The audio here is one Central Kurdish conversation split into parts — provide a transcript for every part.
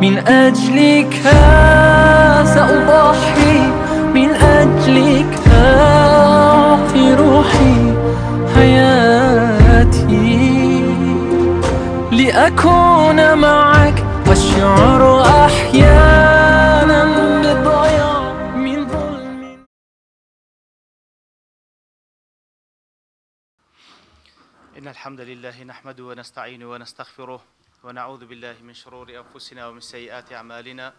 من أجلك سأضحي من أجلك أعطي روحي حياتي لأكون معك والشعر أحيانا بالضياع من ظلم إن الحمد لله نحمده ونستعينه ونستغفره ونعوذ بالله من شرور أنفسنا ومن سيئات أعمالنا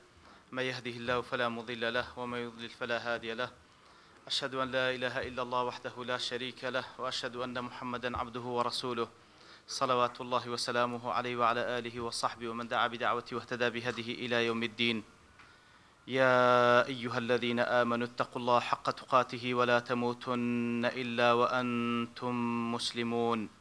ما يهده الله فلا مضل له وما يضلل فلا هادي له أشهد أن لا إله إلا الله وحده لا شريك له وأشهد أن محمدا عبده ورسوله صلوات الله وسلامه عليه وعلى آله وصحبه ومن دعا بدعوته واهتدى بهديه إلى يوم الدين يا أيها الذين آمنوا اتقوا الله حق تقاته ولا تموتن إلا وأنتم مسلمون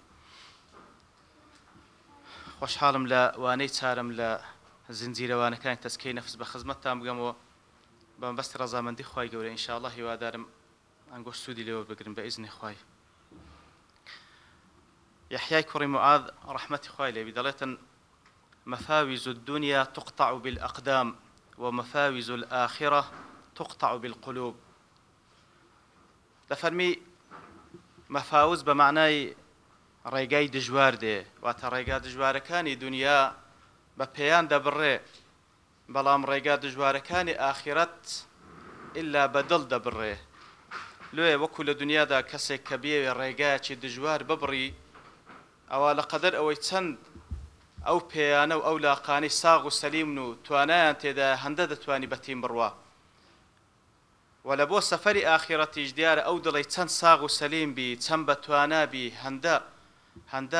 خۆشحاڵم لە وانەی چارم لە زنجیرەوانەکان تەسکەی نەفس بە خزمەتتان بگەمەوە بەمبەست ڕزامەندی خی گەورە ئینشاءله هیوادارم ئەنگۆش سوودی لەوە بگرم بە ئیزنی خی یحیای کوڕی معاد ڕحمەتی خی لێوی دەڵێتن مەفاویز الدنيا تقطع بالأقدام ومفاوز الآخرة تقطع بالقلوب دەفەرمی مەفاوز بە معنای ڕێگای دژوار دێ واتە ڕێگا دژوارەکانی دنیا بە پێیان دەبڕێ بەڵام ڕێگا دژوارەکانی ئاخیرەت ئللا بەدڵ دەبڕێ لێ وەکو لە دنیادا کەسێک کە بێوێ ڕێگایکی دژوار ببڕی ئەوە لە قەدەر ئەوەی چەند ئەو پێیانە و ئەو لاقانی ساغ و سەلیم و توانایان تێدا هەندە دەتوانی بەتیم بڕوە و لە بۆ سەفەری ئاخیرەتیش دیارە ئەو دڵی چەند ساغ و سەلیم بی چەند بەتوانابی هەندە هەندە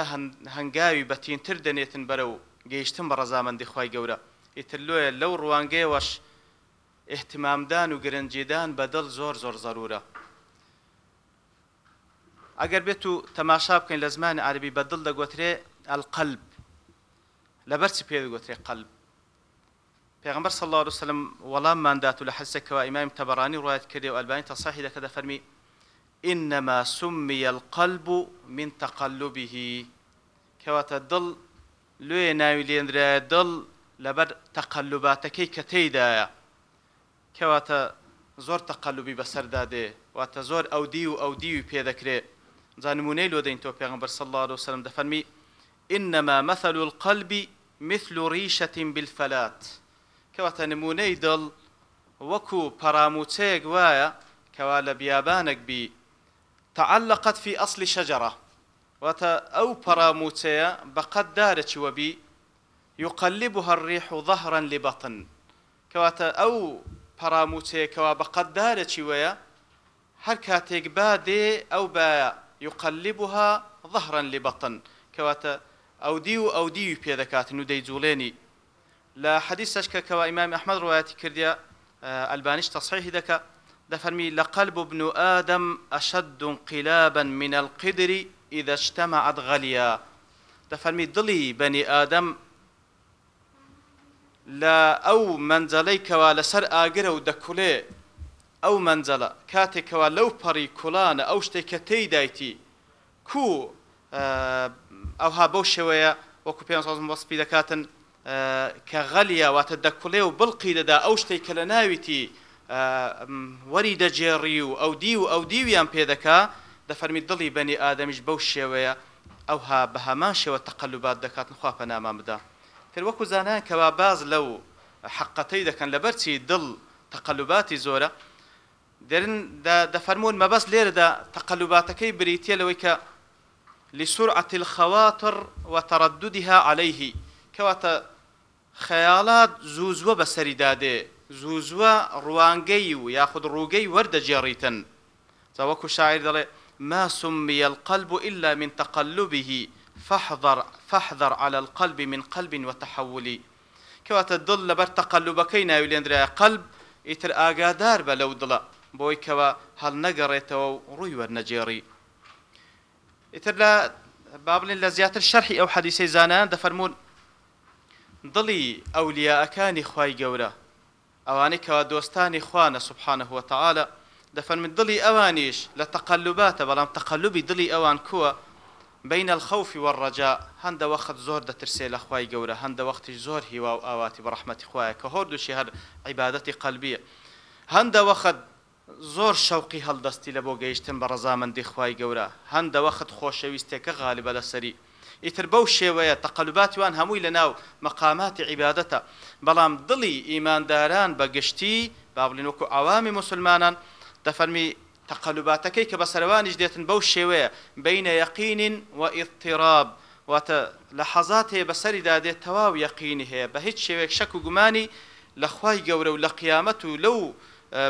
هەنگاوی بەتینتر دەنێتن بەرە و گەیشتن بە ڕەزامەندی خی گەورە ئیتر لۆیە لەو ڕوانگەیەوەش احتمامدان و گرنجیدان بەدڵ زۆر زۆر زەرورە ئەگەر بێت و تەماشا بکەین لە زمان عربی بەدڵ دەگوترێ ئەلقلب لە بەرچی پێ دەگوترێ قلب پێغمبەر صلی الله عليه وسلم وەڵامماندات و لە حەسەکەەوە ئیمام تەبەڕانی ڕایەت کردێ و ئەلبانی تەساحی دەکە دەفەرمی إنما سمي القلب من تقلبه كواتا دل لوي ناوي ليندرا دل لبر تقلباتكي كتيدا كواتا زۆر تەقللوبی بەسەردادێ واتە زۆر ئەو دی و ئەو دیوی پێدەکرێ زانمونەی لۆدەین تۆ پێغم بەرسەله و سرم دەفەرمی إنما مثل القلب مثل ريشة بالفلات کەواتە نمونەی دڵ وەکو پەراموچەیەک وایە کەوا لە بیابانێک بی تعلقت في أصل شجرة واتا أو براموتيا بقد دارت وبي يقلبها الريح ظهرا لبطن كواتا أو براموتيا كوا بقد دارت ويا هر كاتيك بادي أو با يقلبها ظهرا لبطن كواتا أو ديو أو ديو بيدكات ندي زوليني لا حديث أشكا كوا إمام أحمد رواياتي كرديا ألبانيش تصحيح دكا دفرمي لقلب ابن آدم أشد انقلابا من القدر إذا اجتمعت غليا دفرمي ضلي بني آدم لا أو منزلي كوا لسر آقر ودكولي أو منزلة كاتي كوا لو بري كولان أو شتكتي دايتي كو أو ها بوشوية وەکو پێ وەسپی دەکاتن کە غەلیە واتە دەکوڵێ و بڵقی دەدا ئەو شتێک کە لە ناویتی وەری دەجێڕی و ئەو دی و ئەو دیویان پێدەکا دەفەرمی دڵی بەنی ئادەمیش بەو شێوەیە ئەوها بە هەمان شێوە تەقللوبات دەکاتن خوا پەنامان بدا تر وەکو زانان کەوا باز لەو حقەتەی دەکەن لە بەرچی دڵ تەقللوباتی زۆرە دەرن دەفەرمونون مەبەست لێرەدا تەقللوباتەکەی بریتە لەوەی کە لسرعة الخواطر وترددها عليه كواتا خيالات زوزوة بسري داده زووزوە ڕوانگەی و یاخود ڕووگەی وەردەجێڕیتن چاوەکو شاعر دەڵێ ما سمي القلب إلا من تقلبه فاحذر فاحذر على القلب من قلب وتحول كوات الضل لبر تقلبكي ناوي لندرا قلب ئیتر ئاگادار بە لەو دڵە بۆی کەوە هەڵ نەگەڕێتەوە و ڕووی وەرنەجێڕی ئیتر لە بابلین لە زیاتر شەرحی ئەو حەدیسەی زانان دەفەرمونون دڵی ئەولیاەکانی خی گەورە ئەوانەی کەوا دۆستانی خوانە سبحانە هوتەعاە دەفەن من دڵی ئەوانیش لە تەقللوباتە بەڵام تەقللوبی دڵی ئەوان کووە بینە الخەوفی وەڕەجا هەندە وەخت زۆر دەترسێ لە خی گەورە هەندە وەختی زۆر هیوا و ئاواتی بەڕحمەتی خوایە کە هۆردوشی هەر عیباەتی قەلبیە هەندە وەخت زۆر شەوقی هەڵدەستی لە بۆ گەیشتن بە ڕەزامەندی خی گەورە هەندە وەخت خۆشەویستێکە غاالبە لەسەری ئیتر بەو شێوەیە تەقلباتیوان هەمووی لە ناو مەقاماتی عیباەتە بەڵام دڵی ئیمانداران بە گشتی بابلینوەکو ئاوامی مسلمانان دەفەرمی تەقلباتەکەی کە بەسەروانیش دێتن بەو شێوەیە بینە یەقین و ئیتیراب واتە لە حەزات هەیە بەسەریدا دێت تەواو یەقینی هەیە بە هیچ شێوێک شەک و گومانی لە خوای گەورە و لە قیامەت و لەو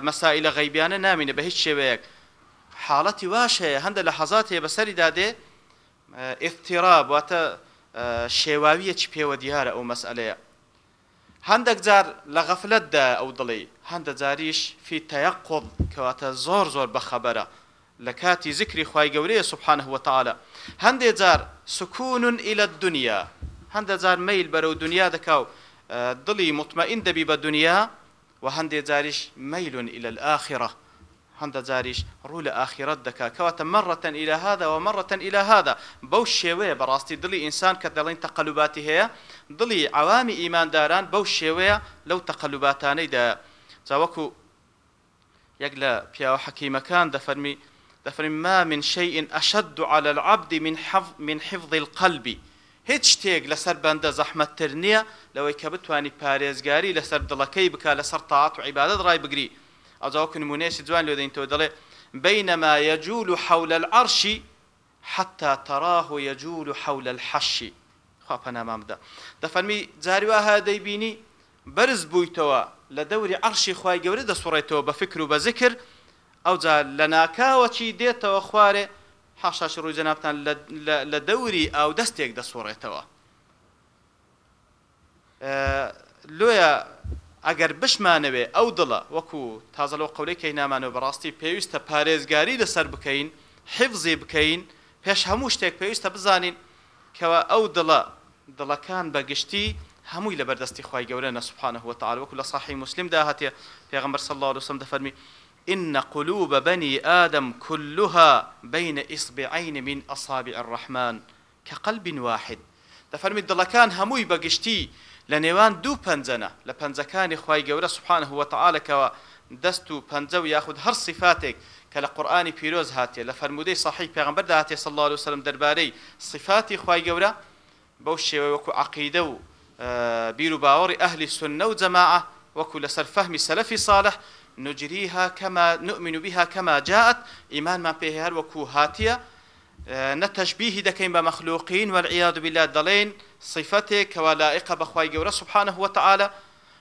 مەسائلە غەیبیانە نامینە بە هیچ شێوەیەک حاڵەتی واش هەیە هەندە لە حەزات هەیە بەسەریدا دێت ئفتیراب واتە شێواویەکی پێوە دیارە ئەو مەسئلەیە هەندێک جار لە غەفلەتدا ئەو دڵی هەندە جاریش فی تەیەقب کەواتە زۆر زۆر بەخەبەرە لە کاتی زیکری خی گەورەیە سبحانه وتعاە هەندێک جار سکوون ئیلە دنیا هەندە جار میل بەرەو دنیا دەکاو دڵی مطمئین دەبی بە دنیا و هەندێک جاریش میلون ئیلە الآخرە هەندە جاریش ڕوو لە ئاخیرەت دەکا کەواتە مەڕەتەن ئیلهاداەوە مەڕەتەن ئیلهادا بەو شێوەیە بەڕاستی دڵی ئینسان کە دەڵین تەقلوباتی هەیە دڵی ئەوامی ئیمانداران بەو شێوەیە لەو تەقلوباتانەیدا چاوەکو یەک لە پیاوە حەکیمەکان دەفەرمی دەفرین ما من شيء أشد على العبد من حفظ من حفظ القلب هیچ شتێک لەسەر بەندە زەحمەتتر نییە لەوەی کە بتانی پارێزگاری لەسەر دڵەکەی بکە لەسەر تاات و عیبادت ڕای بگری ئەجاوکە نمونێسی جوان لێ دەین تۆ دەڵێ بينما يجول حول العرش حتى تراه يجول حول الحش خاپنا مامدا دفرمي جاري وها دەیبینی برز بوویتەوە لە دەوری عرشی خوای گەورە دەسوڕێتەوە بە فکر و بە ذکر ئەو جا لە ناکاوەچی دێتەوە خوارێ حاشاش ڕووی جەنابان لە دەوری ئاو دەستێک دەسوڕێتەوە لۆیە ئەگەر بشمانەوێ ئەو دڵە وەکو تازەلەوە قولەکەی نامانەوە بەڕاستی پێویستە پارێزگاری لەسەر بکەین حفزی بکەین پێش هەموو شتێک پێویستە بزانین کەوا ئەو دڵە دڵەکان بەگشتی هەمووی لە بەردەستی خی گەورە نەسوبحانه وتعال وەکو لە صاحی مسلمدا هاتێ پێغمبەر صلی الله عليه وسلم دەفەرمی إن قلوب بني آدم كلها بين إصبعين من أصابع الرحمن كقلب واحد دەفەرمی دڵەکان هەمووی بەگشتی لە نێوان دوو پەنجەنە لە پەنجەکانی خی گەورە سوبحان هو تعاالەکەەوە دەست و پەنجە و یاخود هەر صفاتێک کە لە قورآانی پیرۆز هاتیە لە فەرمودەی صحی پێغمبەر داهاتێ سەله و سلم دەربارەی صفاتی خی گەورە بەو شێوە وەکو عقیدە و بیر و باوەڕی ئەهلی سنە و جەماعە وەکو لەسەر فەهمی سەلفی صالح نجریها کەما نؤمن بها کەما جاءت ئیمانمان پێ هەر وەکو هاتیە نەتەشببیهی دەکەین بە مەخلووقین وەرعیاد بلا دەڵێن صیفەتێک کەوا لائقە بەخوای گەورە سبحانە هوتەعاالە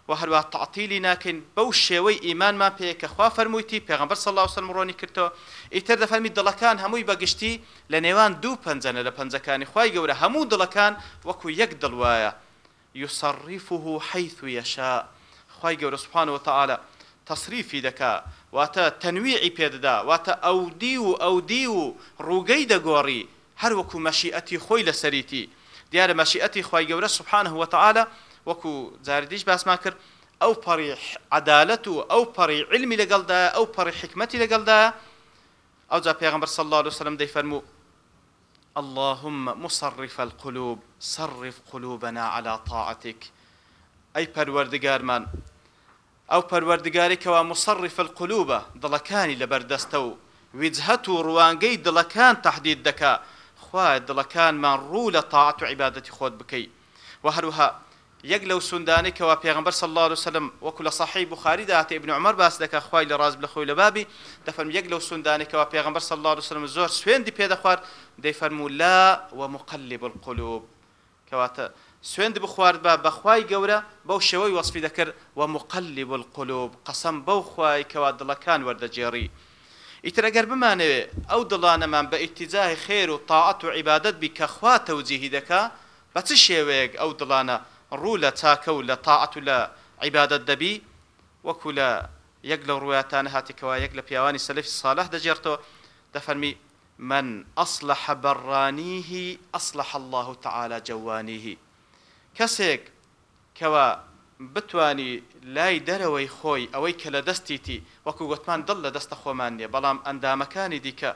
و هەروە تعتیلی ناکەین بەو شێوەی ئیمانمان پێ کە خوا فەرمووتی پێغمبەر سەڵ سەرمڕۆنی کردەوە ئیتر دەفەرمی دڵەکان هەمووی بەگشتی لە نێوان دوو پەنجەنە لە پەنجەکانی خی گەورە هەموو دڵەکان وەکو یەک دڵواە یوسڕیفه حیث و یەشا خی گەورە سبحانەوە تەعاالە تصریفی دەکات واتە تەنویعی پێدەدا واتە ئەودی و ئەودی و ڕووگەی دەگۆڕی هەروەکو مەشیئەتی خۆی لەسەریتی دیارە مەشیئەتی خی گەورە سبحانه وتعاالە وەکو جاردیش باسما کرد ئەو پەڕی عدالەت و ئەو پەڕی علمی لەگەڵدا ئەو پەڕی حکمەتی لەگەڵدا ئەو جا پێغمبەر صلی الله عليه وسلم دەیفەرموو اللهم مصرف القلوب صرف قلوبنا على طاعتك ئەی پەروەردگارمان ئەو پەروەردگاری کەوا مصرف القلوبە دڵەکانی لەبەردەستە و وجهەت و ڕوانگەی دڵەکان تهدید دکا خوا دڵەکانمان ڕوو لە تاعات و عیبادەتی خۆت بکەیت و هەروها یەک لەو سوندانی کەوا پێغمبەر صلی الله عليه وسلم وەکو لە صحیح بخاری داهات ابن عمر باس دەکا خوای لە ڕاز لەخۆی لە بابی دەفەرم یەک لەو سوندانی کەوا پێغمبەر صلی الله عليه وسلم زۆر سوێندی پێدەخوارد دەیفەرموو لا ومقلب القلوب کەواتە سوێند بخوارد بە بەخوای گەورە بەو شێوەی وەصفی دەکرد و مقللی القلوب قەسم بەو خوای کەوا دڵەکان وەردەجێڕی ئیترەگەر بمانەوێ ئەو دڵانەمان بە ئیتیزای خێر و تاعەت و عیبادت بی کە خوا تەوجیهی دەکا بە چ شێوەیەک ئەو دڵانە ڕوو لە چاکە و لە تاعەت و لە عیبادت دەبی وەکو لە یەک لە ڕویاتانە هاتیکەوە یەک لە پیاوانی سەلفی ساڵح دەجێرتەوە دەفەرمی من أصلح برانيه أصلح الله تعالى جوانيه کەسێک کەوە بتانی لای دەرەوەی خۆی ئەوەی کە لە دەستیتی وەکو گوتمان دڵ لە دەستە خۆمان نیە بەڵام ئەندامەکانی دیکە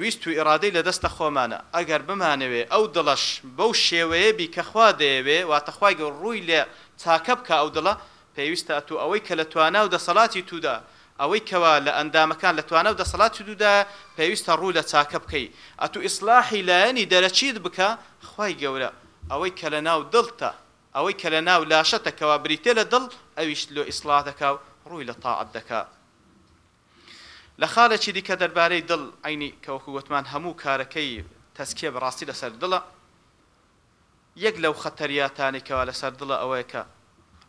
ویست و ئێرادەی لە دەستە خۆمانە ئەگەر بمانەوێ ئەو دڵش بەو شێوەیەبی کەخوا دەیەوێ واتەخوای گە ڕووی لێ چاکە بکە ئەو دڵە پێویستە تو ئەوەی کە لە توانا و دەسەڵاتی تودا ئەوەی کەوا لە ئەندامەکان لە توانە و دەسەڵاتی دوودا پێویستە ڕوو لە چاکە بکەی ئەتو ئیسلاحی لایەنی دەرەچیت بکە خی گەورە ئەوەی کە لە ناو دڵتە ئەوەی کە لە ناو لاشەتە کەوا بریتێ لە دڵ ئەویش لۆ ئیسڵا دەکا و ڕووی لە تاعت دەکا لە خاڵێکی دیکە دەربارەی دڵ عینی کەوەکووتمان هەموو کارەکەی تەسکیە بەڕاستی لەسەر دڵە یەک لەو خەتەریاتانێکەوە لەسەر دڵە ئەوەیەکە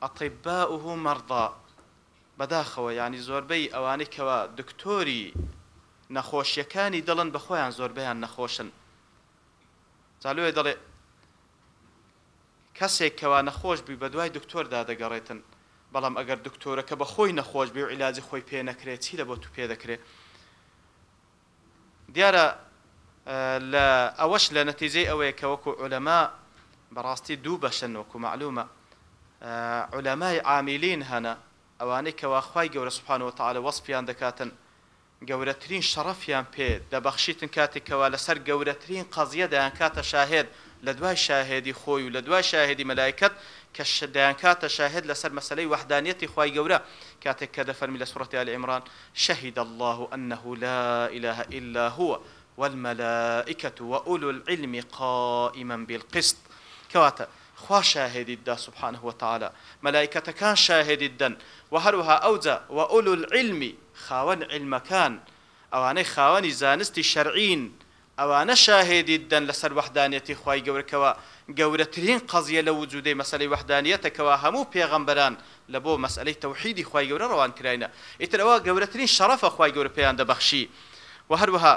ئەطیباؤه مەرضا بەداخەوە ینی زۆربەی ئەوانەی کەەوە دکتۆری نەخۆشیەکانی دڵن بەخۆیان زۆربیان نەخۆشن زالوێ دەڵێ کەسێک کەوا نەخۆش بی بە دوای دکتۆر دادەگەڕێتن بەڵام ئەگەر دکتۆرەکە بە خۆی نەخۆش بێ و عیلاجی خۆی پێ نەکرێت چی لە بۆ تو پێ دەکرێت دیارە لە ئەوەش لە نەتیجەی ئەوەیە کە وەکو ئۆلەما بەڕاستی دوو بەشەن وەکو معلومە ئۆلەمای عامیلین هەنا ئەوانەی کەواخوای گەورە سوبحانەوە تعاالە وەسپیان دەکاتن گەورەترین شەرەفیان پێ دەبەخشیتن کاتێکەوە لەسەر گەورەترین قەزیەدایان کاتە شاهێت لە دوای شاهێدی خۆی و لە دوای شاهێدی مەلایکت کە شدایان کاتە شاهد لەسەر مەسلەی وحدانیەتی خی گەورە کاتێک کە دەفەرمی لە سوورەتی علی عمران شەهید الله أنه لا إله إلا هو والملائكة وأولو العلم قائما بالقسط كواتا خوا شاهدی دا سبحانه وتعالى مەلایکەتەکان شاهدی دەن و هەروها ئەوجا و ئولو العلمی خاوەن علمەکان ئەوانەی خاوەنی زانستی شەرعین ئەوانە شاهێدی دەن لەسەر وەحدانەتی خی گەورەکەەوە گەورەترین قەزیە لە وجودەی مەسلەی وەحدانیەتەکەەوە هەموو پێغەمبەران لە بۆ مەسلەی تەوحیدی خی گەورە ڕەوان کراینە ئیترەوە گەورەترین شەرەفە خی گەورە پێیان دەبەخشی و هەروەها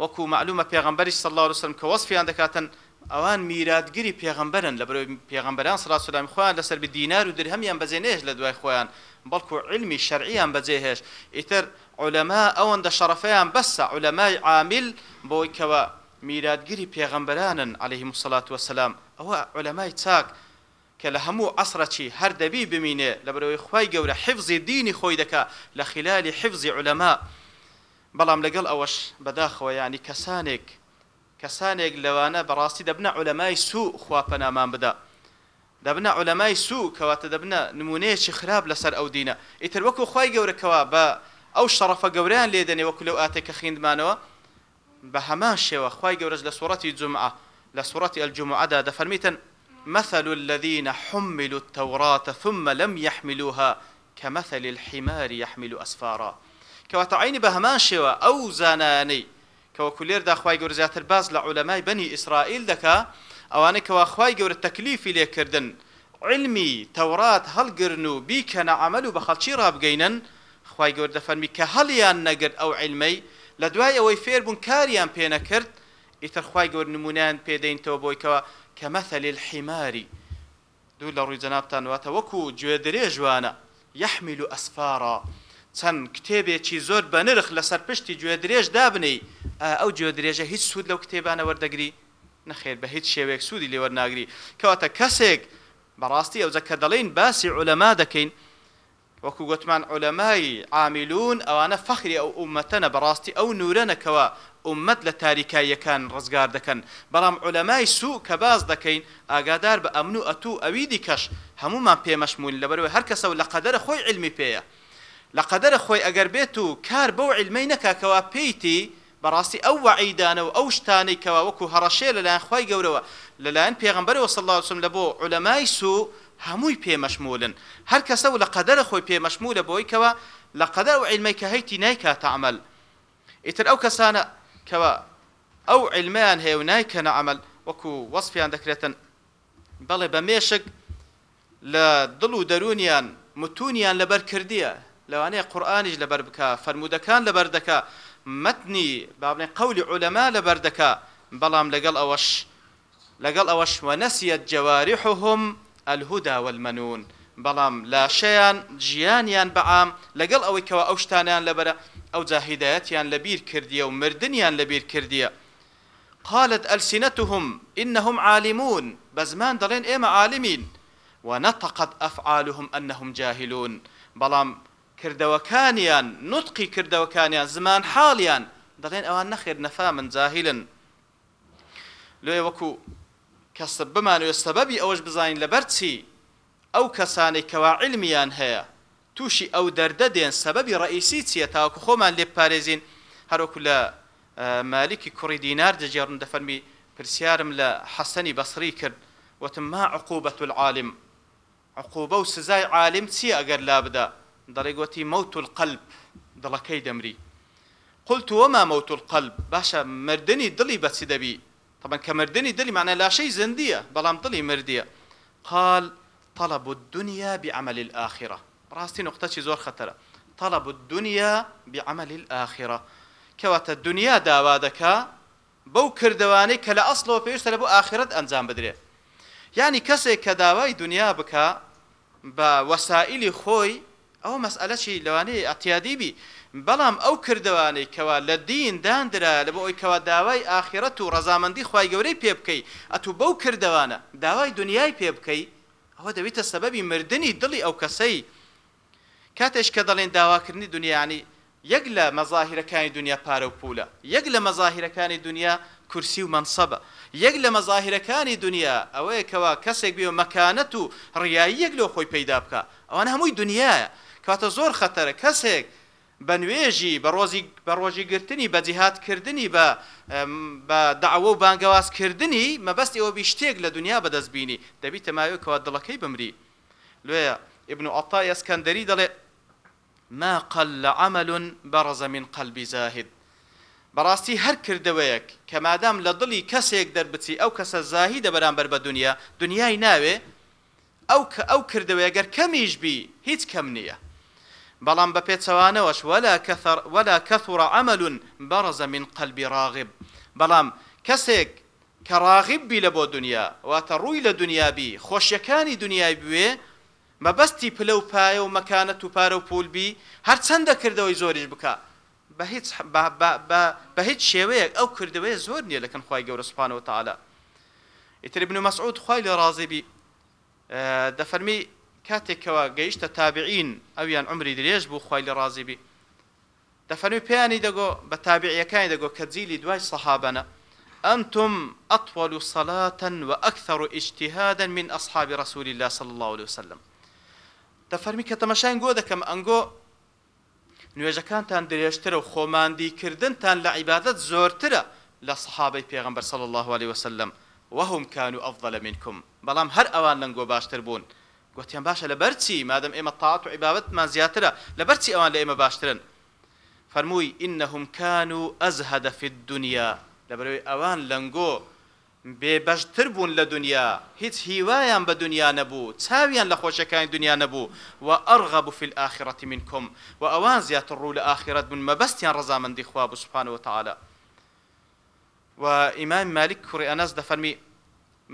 وەکو معلومە پێغمبەری سەله وسلم کە وەصفیان دەکاتن ئەوان میراتگیری پێغمبەرن لە بەرەوەی پێغمبەران سرا سلامی خۆیان لەسەر دینار و درهمیان بەجێنێش لە دوای خۆیان بەڵکو علمی شەرعیان بەجێهێش ئیتر علەما ئەوەندە شەرەفەیان بەسە علەمای عامیل بۆی کەوە میراتگیری پێغەمبەرانن عليه مسلات وسلام ئەوە علەمای چاک کە لە هەموو ئەسرەی هەر دەبی بمینێ لە بەرەوەی خی گەورە حفزی دینی خۆی دەکا لە خلالی حفزی علەما بەڵام لەگەڵ ئەوەش بەداخەوە ینی کەسانێک کەسانێک لەوانە بەڕاستی دەبنە علەمای سوو خواپەنامان بدە دەبنە علەمای سوو کەواتە دەبنە نمونەیەکی خراپ لەسەر ئەو دینە ئیتر وەکو خی گەورەکەەوە بە ئەو شەرەفە گەوریان لێدەنێ وەکو لەو ئاتێککە خوێندمانەوە بە هەمان شێوە خی گەورەش لە سوورەتی جمعە لە سوورەتی ئەلجمعدا دەفەرمیتن مثل الذين حملوا التوراة ثم لم يحملوها كمثل الحمار يحمل أسفارا كواتعين بهمان شوى أو زاناني كوكولير دا خواي قور زياتر باز لعلماء بني إسرائيل دكا أواني كوا خواي قور التكليف ليكردن علمي تورات هل قرنو بيكنا عملو بخلشي راب قينن خی گەور دەفەرمی کە هەڵیان نەگرت ئەو عیلمەی لە دوای ئەوەی فێربوون کاریان پێ نەکرد ئیتر خی گەور نمونیان پێدەینتەوە بۆیکەوە کە مەثلی الحیماری دوو لە ڕووی جەنابتانواتە وەکو گوێ درێ جوانە یحمیل و ئەسفارا چەند کتێبێکی زۆر بە نرخ لەسەر پشتی گوێ درێژ دابنی ئەو گوێ درێژە هیچ سوود لەو کتێبانە وەردەگری نەخێر بە هیچ شێوەیەک سوودی لێوەرناگری کەواتە کەسێک بەڕاستی ئەوزە کە دەڵێن باسی عولەما دەکەین وەکو گوتمان عولەمای عامیلون ئەوانە فەخری ئەو ئومەتەنە بەڕاستی ئەو نورەنەکەوە ئومەت لە تاریکاییەکان ڕزگار دەکەن بەڵام عولەمای سوو کە باز دەکەین ئاگادار بە ئەمن و ئەتوو ئەوی دیکەش هەمومان پێمەشمون لەبەرەوەی هەرکەسە و لە قەدەرە خۆی علمی پێیە لە قەدەرە خۆی ئەگەر بێت و کار بەو علمەی نەکاکەوە پێیتی بەڕاستی ئەو وعیددانە و ئەو شتانەی کەوا وەکو هەڕەشێ لەلایەن خی گەورەوە لەلایەن پێغمبەرەوە سەڵاوسم لە بۆ عولەمای سوو هەمووی پێمەشمولن هەر کەسە و لە قەدەرە خۆی پێمەشمولە بۆی کەوە لە قەدەر و عیلمی کە هەیتی نایکاتە عمل ئیتر ئەو کەسانە کەوە ئەو عیلمیان هەیە و نایکەنە عمل وەکو وەصفیان دەکرێتن بەڵێ بە مێشک لە دڵ و دەرونیان متونیان لەبەر کردیە لەوانەیە قورآانیش لەبەر بکە فەرمودەکان لەبەر دەکە متنی بابڵێن قولی عولەما لەبەر دەکە بەڵام لەگەڵ ئەوەش لەگەڵ ئەوەش وەنەسیەت جەواریحهم ئەلهودا والمەنون بەڵام لاشەیان گیانیان بەعام لەگەڵ ئەوەی کەەوە ئەو شتانیان لەبەرە ئەو جاهیدەتیان لەبیر کردیە و مردیان لەبیر کردیە قالت ألسنتهم إنهم عالمون بزمان دلين إما عالمين ونطقت أفعالهم أنهم جاهلون بلام كردوكانيان نطقي كردوكانيان زمان حاليان دلين أوان نخير نفا من جاهلا لو وكو کەسە بمانوێت سەبەبی ئەوەش بزانین لەبەر چی ئەو کەسانی کەوا علمیان هەیە تووشی ئەو دەردە دێن سەبەبی ڕئیسی چییە تاوەکو خۆمان لێ پارێزین هەروکو لە مالکی کوڕی دینار دەجێڕن دەفەرمی پرسیارم لە حەسەنی بەسری کرد وتم ما عقوبەت العالم عقوبە و سزای عالم چی ئەگەر لا بدا دەڵێ گوتی مەوت القلب دڵەکەی دەمری قلت وما موت القلب باشە مردنی دڵی بەچی دەبی طبعا كمردني دلي معناه لا شيء زندية بلام دلي مردية قال طلب الدنيا بعمل الآخرة راستي نقطة زور خطرة طلب الدنيا بعمل الآخرة كوات الدنيا داوادك بو كردواني كلا أصل وبيش تلبو آخرة أنزام بدري يعني كسي كداوي دنيا بك بوسائل خوي أو مسألة شي لواني اعتيادي بي بەڵام ئەو کردوانەی کەوا لە دین دانرا لە بۆ ئەوی کەوا داوای ئاخرەت و ڕەزامەندی خی گەورەی پێ بکەی ئەتو بەو کردوانە داوای دنیای پێ بکەی ئەوە دەوێتە سەبەبی مردنی دڵی ئەو کەسەی کاتێش کە دەڵێن داواکردنی دنیانی یەک لە مەظاهرەکانی دنیا پارە و پولە یەک لە مەظاهرەکانی دنیا کورسی و منسەبە یەک لە مەظاهرەکانی دنیا ئەوەیە کەوا کەسێک بێ مەکانەت و ڕیایی یەک لۆ خۆی پەیدا بکە ئەوان هەمووی دنیاە کاتە زۆر خەتەرە کەسێک بە نوێژی بە ڕۆژی گرتنی بە جیهاتکردنی بە داوە و بانگەوازکردنی مەبەستی ئەوە بیشتێک لە دنیا بەدەستبینی دەبی تەماوێکەوە دڵەکەی بمری لێ ابن عطا ئەسکەندەری دەڵێ ما قل عمل برز من قلبی زاهد بەڕاستی هەر کردەوەیەک کە مادام لە دڵی کەسێک دەربچی ئەو کەسە زاهی دە بەرامبەر بە دنیا دنیای ناوێ ئەو کە ئەو کردەوەیە گەر کەمیش بی هیچ کەم نییە بەڵام بە پێچەوانەوەش وەلا کەثورە ئەمەلون بەڕزە من قەلبی ڕاغب بەڵام کەسێک کە ڕاغببی لە بۆ دنیا واتە ڕووی لە دنیابی خۆشیەکانی دنیای بوێ مەبەستی پلە و پایە و مەکانەت و پارە و پولبی هەرچەندە کردەوەی زۆریش بکە بە هیچ بە هیچ شێوەیەک ئەو کردەوەی زۆر نییە لەکەن خی گەورە سوپانەوە تاالە ئیتر بن مەسعود خی لە ڕازیبی دەفەرمی کاتێکەوە گەیشتە تابعین ئەویان عمری درێژ بوو خی لە ڕازیبی دەفەنووی پێیانی دەگۆ بە تابعیەکانی دەگۆ کە جیلی دوای سەحابەنە ئەمتم ئەطول و سەلاتەن و ئەکثەر و ئیشتیهادن من ئەصحابی رسولی الله صلی الله عليه وسلم دەفەرمی کە تەمەشان گۆ دەکەم ئەنگۆ نوێژەکانتان درێژترە و خۆماندیکردنتان لە عیبادەت زۆرترە لە سەحابەی پێغەمبەر صلی الله عليه وسلم وهم كانوا أفضل منكم بەڵام هەر ئەوان لەنگۆ باشتر بوون گوتیان باشە لە بەرچی مادەم ئێمە تاات و عیباەتمان زیاترە لە بەرچی ئەوان لە ئێمە باشترن فەرمووی ئینەهم کان و ئەزهدە في دنیا لە بەرەوەی ئەوان لەنگۆ بێبەشتر بوون لە دنیا هیچ هیوایان بە دنیا نەبوو چاویان لە خۆشەکانی دنیا نەبوو و ئەرغەبوو فی ئاخرەتی منکم و ئەوان زیاتر ڕوو لە ئاخرەت بوون مەبەستیان ڕزامەندی خوا بسوبحانەوە تعاالە و ئیمان مالک کوڕی ئەنەس دەفەرمی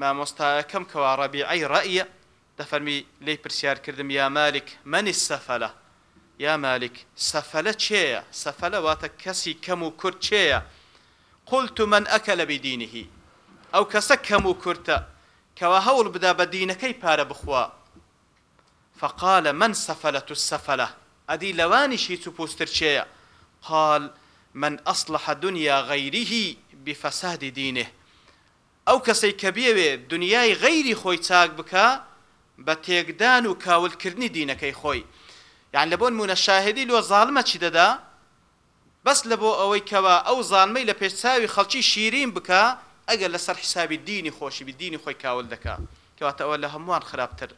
مامۆستاەکەم کەوا ڕەبیعی ڕەیە دەفەرمی لی پرسیارکردم یا مالک منی سەفەلە یا مالک سەفەلە چێە سەفەلە واتە کەسی کەم و کورد چێە قلت من ئەکەلە بدینهی ئەو کەسە کەم و کورتە کەوا هەوڵ بدا بە دینەکەی پارە بخوا فقال من سەفەلە و سەفەلە ئەدی لەوانیشی چ پوستر چێە قال من أصلح دنيا غيره بفساد دينه ئەو کەسەی کە بێوێ دنیای غەیری خۆی چاک بکە بە تێکدان و کاولکردنی دینەکەی خۆی یان لە بۆن مونە شاهدی لۆ زاڵمە چی دەدا بەس لە بۆ ئەوەی کەوا ئەو زانمەی لە پێچاوی خەڵکی شیرین بکە ئەگەر لەسەر حیسابی دینی خۆشی دینی خۆی کاول دەکا کەواتە ئەوە لە هەمووان خراپتر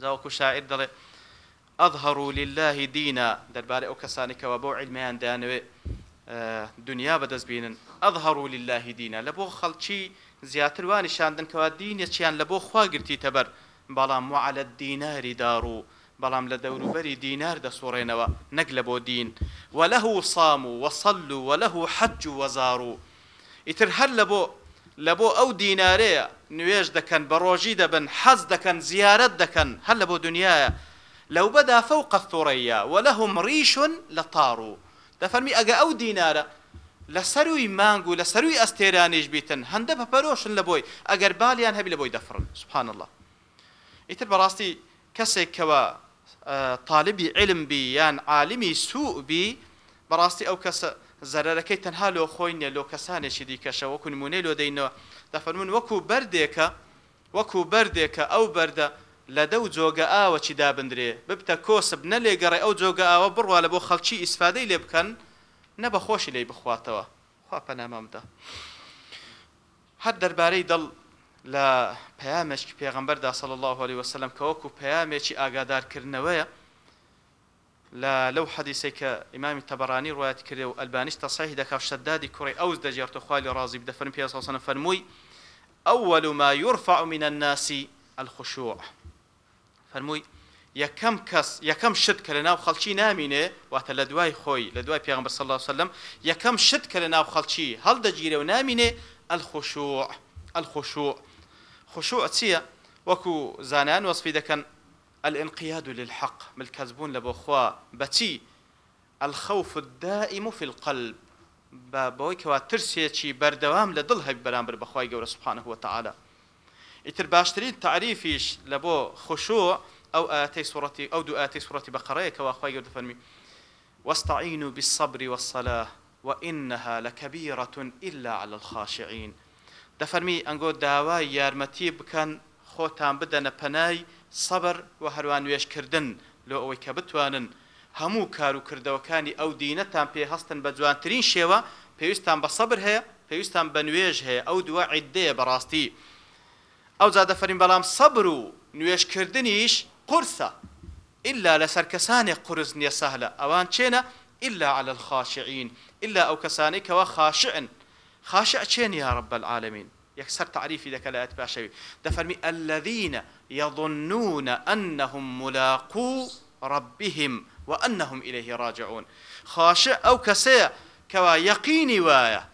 زاوەکو شاعر دەڵێ ئەظهروا لله دینا دەربارەی ئەو کەسانێکەوە بۆ علمیان دانوێ دنیا بەدەستبینن ئەظهروا لله دینا لە بۆ خەڵکی زیاتر وانیشاندن کەوا دینە چیان لە بۆ خواگرتی تەبەر بەڵام وعلە دیناری دار و بەڵام لە دەوروبەری دینار دەسوڕێنەوە نەک لە بۆ دین وەله و سام و وەسەل و وەله و حەج و وەزار و ئیتر هەر لە بۆ لە بۆ ئەو دینارەیە نوێژ دەکەن بە ڕۆژی دەبن حەز دەکەن زیارەت دەکەن هەر لە بۆ دنیاە لەو بەدا فەو قەفتوڕەیە وەلەهم ڕیشون لە تاڕ و دەفەرمی ئەگە ئەو دینارە لە سەروی مانگ و لە سەروی ئەستێرانیش بیتن هەندە بەپەرۆشن لە بۆی ئەگەر بالیان هەبی لە بۆی دەفرن سبحان الله ئیتر بەڕاستی کەسێکەوە تاالبی علمبی یان عالمی سوبی بەڕاستی ئەو کەسە زەرەکەی تەنها لۆ خۆینە لۆ کەسانێکی دیکەشەوە کوونمونەی لۆ دەینەوە دەفەرمون وەکو بەردێکە وەکو بەردێکە ئەو بەردە لە دەو جۆگە ئاوە چی دابدرێ ببتە کۆسب نە لێگەڕێ ئەو جۆگە ئاوە بڕوا لە بۆ خەڵکی ئیسفادەی لێ بکەن نە بە خۆشی لی بخواتەوە خوا پەنامەمدا هەر دەربارەی دڵ لە پەیامێکی پێغمبەردا سەڵ الله عليه وسلم کەوەکو پەیامێکی ئاگادارکردنەوەیە لە لەو حەدیسەی کە ئیمامی تەبەرانی ڕایەت کردێ و ئەلبانیش تەسەحی دەکا شەدادی کوڕی ئەوز دەجێرتە خوالی ڕازی بدەفرن پێ سەنە فەرمووی ئەوەل ما یورفع من الناس الخشوع فەرمووی یەکەم کەس یەکەم شت کە لە ناو خەڵکی نامینێ واتە لە دوای خۆی لە دوای پێغمبەر صلی الله عليه وسلم یەکەم شت کە لە ناو خەڵکی هەڵدەگیرێ و نامینێ الخشوع الخشوع خشوع چییە وەکو زانان وەصفی دەکەن الانقياد للحق ملكزبون لبوخوا بتي الخوف الدائم في القلب بەبەوەی کەوا ترسێکی بەردەوام لە دڵ هەب بەرامبەر بەخوای گەورە سوبحانه و تعالی ئیتر باشترین تعریفیش لە بۆ خشوع ئەو ئاتی سوورەتی ئەو دو ئاتی سوورەتی بەقەڕەیەکەوە خوای گەورە فەرمی واستعینوا بالصبر والصلاة وإنها لكبيرة إلا على الخاشعين دەفەرمی ئەنگۆ داوای یارمەتی بکەن خۆتان بدەنە پەنای سەبەر و هەروان وێشکردن لۆ ئەوەی کە بتوانن هەموو کار و کردەوەکانی ئەو دینەتان پێ هەستن بە جوانترین شێوە پێویستان بە سەبر هەیە پێویستان بە نوێژ هەیە ئەو دووە عیدەیە بەڕاستی ئەو زادەفەرین بەڵام سەبر و نوێشکردنیش قرسە إلا لەسەر کەسانی قرس نیە سەهلە ئەوان چێنە إلا على الخاشعين إلا أو كسانك وخاشعن خاشع چين يا رب العالمين يكسر تعريفي ذاك الآيات باشوي دفرمي الذين يظنون أنهم ملاقو ربهم وأنهم إليه راجعون خاشع أو كسيا كوا يقيني وايا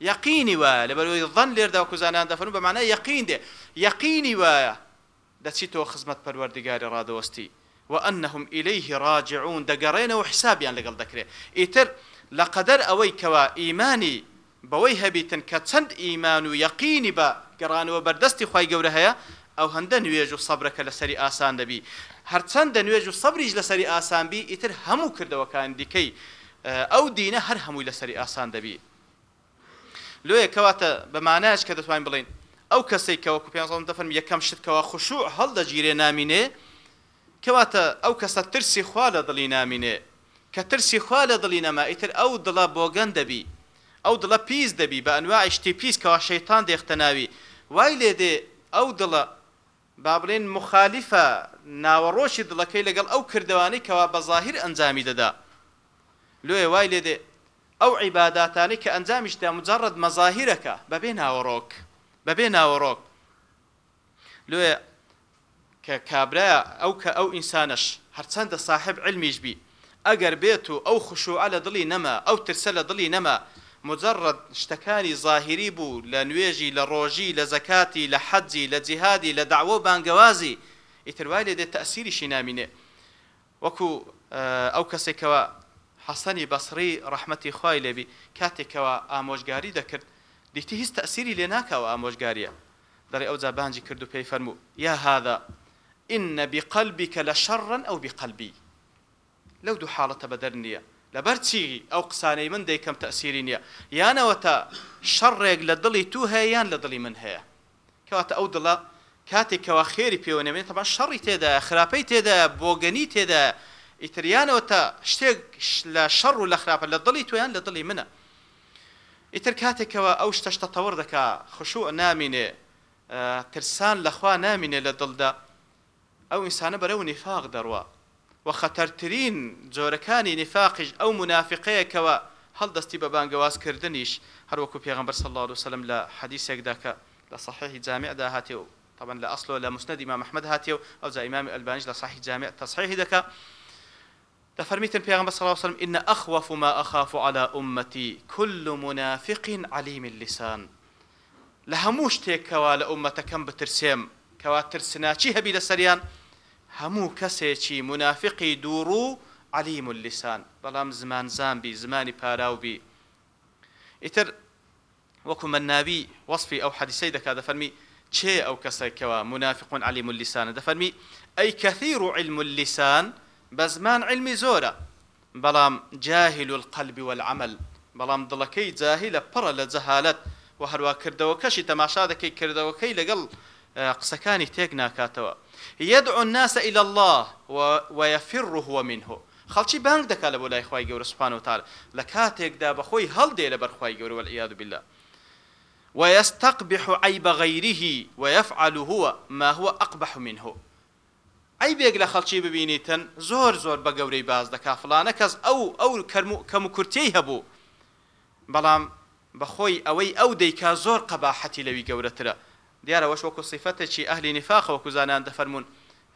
يقيني وايا لبلوي الظن لير داو كزانان دفرمي بمعنى يقين دي يقيني وايا دەچیتەوە خزمەت پەروەردگاری ڕادۆستی و ئەنهم ئیلەیه ڕاجعون دەگەڕێنەوە حسابیان لەگەڵ دەکرێت ئیتر لە قەدەر ئەوەی کەوا ئیمانی بەوەی هەبیتن کە چەند ئیمان و یەقینی بە گەڕانەوە بەردەستی خی گەورە هەیە ئەو هەندە نوێژ و سەبرەکە لەسەری ئاسان دەبی هەرچەندە نوێژ و سەبریش لەسەری ئاسانبی ئیتر هەموو کردەوەکان دیکەی ئەو دینە هەر هەمووی لەسەری ئاسان دەبی لۆیە کەواتە بەمانایش کە دەتوانین بڵین ئەو کەسێک کەوەکو پێم دەفەرم یەکەم شتکەوە خوشوع هەڵدەگیرێ نامینێ کەواتە ئەو کەسە ترسی خوا لە دڵی نامینێ کە ترسی خوا لە دڵی نەما ئیتر ئەو دڵە بۆگەن دەبی ئەو دڵە پیس دەبی بە ئەنوا شتی پیس کەوا شەیتان دێختەناوی وای لێ دێ ئەو دڵە با بڵێن مخالیفە ناوەڕۆشی دڵەکەی لەگەڵ ئەو کردوانی کەوا بە ظاهر ئەنجامی دەدا لێ وای لێ دێ ئەو عیباداتانی کە ئەنجامیشدا مجرد مەظاهرەکە بەبێ ناوەڕۆک بەبێ ناوەڕۆک لێ کە کابراە ئەو کە ئەو ئینسانش هەرچەندە صاحب علمیش بی ئەگەر بێت و ئەو خشوع لە دڵی نەما ئەو ترسە لە دڵی نەما مجرد شتەکانی ظاهری بوو لە نوێژی لە ڕۆژی لە زەکاتی لە حەجی لە جیهادی لە دعوە بانگەوازی ئیتروای لێ دێت تەسیریشی نامینێ وەکو ئەو کەسێکەوە حەسەنی بەسری ڕەحمەتی خی لێبی کاتێکەوە ئامۆژگاری دەکرد دیتی هیچ تەسیری لێ ناکەوە ئامۆژگاریە دەڕێ ئەو جابانجی کرد و پێی فەرموو یا هذا إن بقلبك لشرا أو بقلبي لو دو حالة بدر نییە لەبەر چی ئەو قسانەی من دەیکەم تەسیری نییە یانەوە تا شەڕێک لە دڵی تو هەیە یان لە دڵی من هەیە کەواتە ئەو دڵە کاتێکەوە خێری پێوە نەمێت تەمان شەڕی تێدا خراپەی تێدا بۆگەنی تێدا ئیتریانەوە تا شتێک لە شەڕ و لە خراپە لە دڵی تویان لە دڵی منە ئیتر کاتێکەوە ئەو شتەشتە تەوەڕ دەکا خشوع نامینێ ترسان لەخوا نامینێ لە دڵدا ئەو ئینسانە بەرە و نیفاق دەڕوە و خەتەرترین جۆرەکانی نفاقیش ئەو منافقەیەکەوە هەڵدەستی بە بانگەوازکردنیش هەروەکو پێغمبەر صلی الله عليه وسلم لە حدیثێکدا کە لە صحیحی جامعدا هاتێ و طبعا لە ئەسلۆ لە مسند ئیمام ئەحمد هاتێ و ئەوجا ئیمامی ئەلبانیش لە صحیح جامع تصحیحی دەکا دەفەرمیتن پێغمبەر صلی الله عليه وسلم إن أخوف ما أخاف على أمتي كل منافق عليم اللسان لە هەموو شتێکەوە لە ئومەتەکەم بترسێم کەوا ترسناچی هەبی لە سەریان هەموو کەسێکی منافقی دوور و علیم لیسان بەڵام زمان زانبی زمانی پاراوبی ئیتر وەکو منناوی وەصفی ئەو حەدیسەی دەکا دەفەرمی چێ ئەو کەسێکەوە منافقون علیم لیسانە دەفەرمی ئەی کەثیر و علم لیسان بە زمان علمی زۆرە بەڵام جاهل القلب والعمل بەڵام دڵەکەی جاهی لە پڕە لە جەهالەت و هەروە کردەوە کەشی تەماشا دەکەی کردەوەکەی لەگەڵ قسەکانی تێک ناکاتەوە يدعو الناس إلى الله ويفر هو منه خەڵکی بانگ دەکات لە بۆ لای خی گەورە سوپان و تال لە کاتێکدا بەخۆی هەڵدێ لە بەرخوای گەورە والعیاد بالله ويستقبح عيب غيره ويفعل هو ما هو أقبح منه عيبێک لە خەڵکی ببینیتن زۆر زۆر بە گەورەی باز دەکا فلانە کەس ئەو ئەو کەم و کورتی هەبوو بەڵام بەخۆی ئەوەی ئەو دەیکا زۆر قەباحەتی لەوی گەورەترە دیارە وەش وەکو سیفەتێکی ئەهلی نفاقەوە کوزانان دەفەرمونون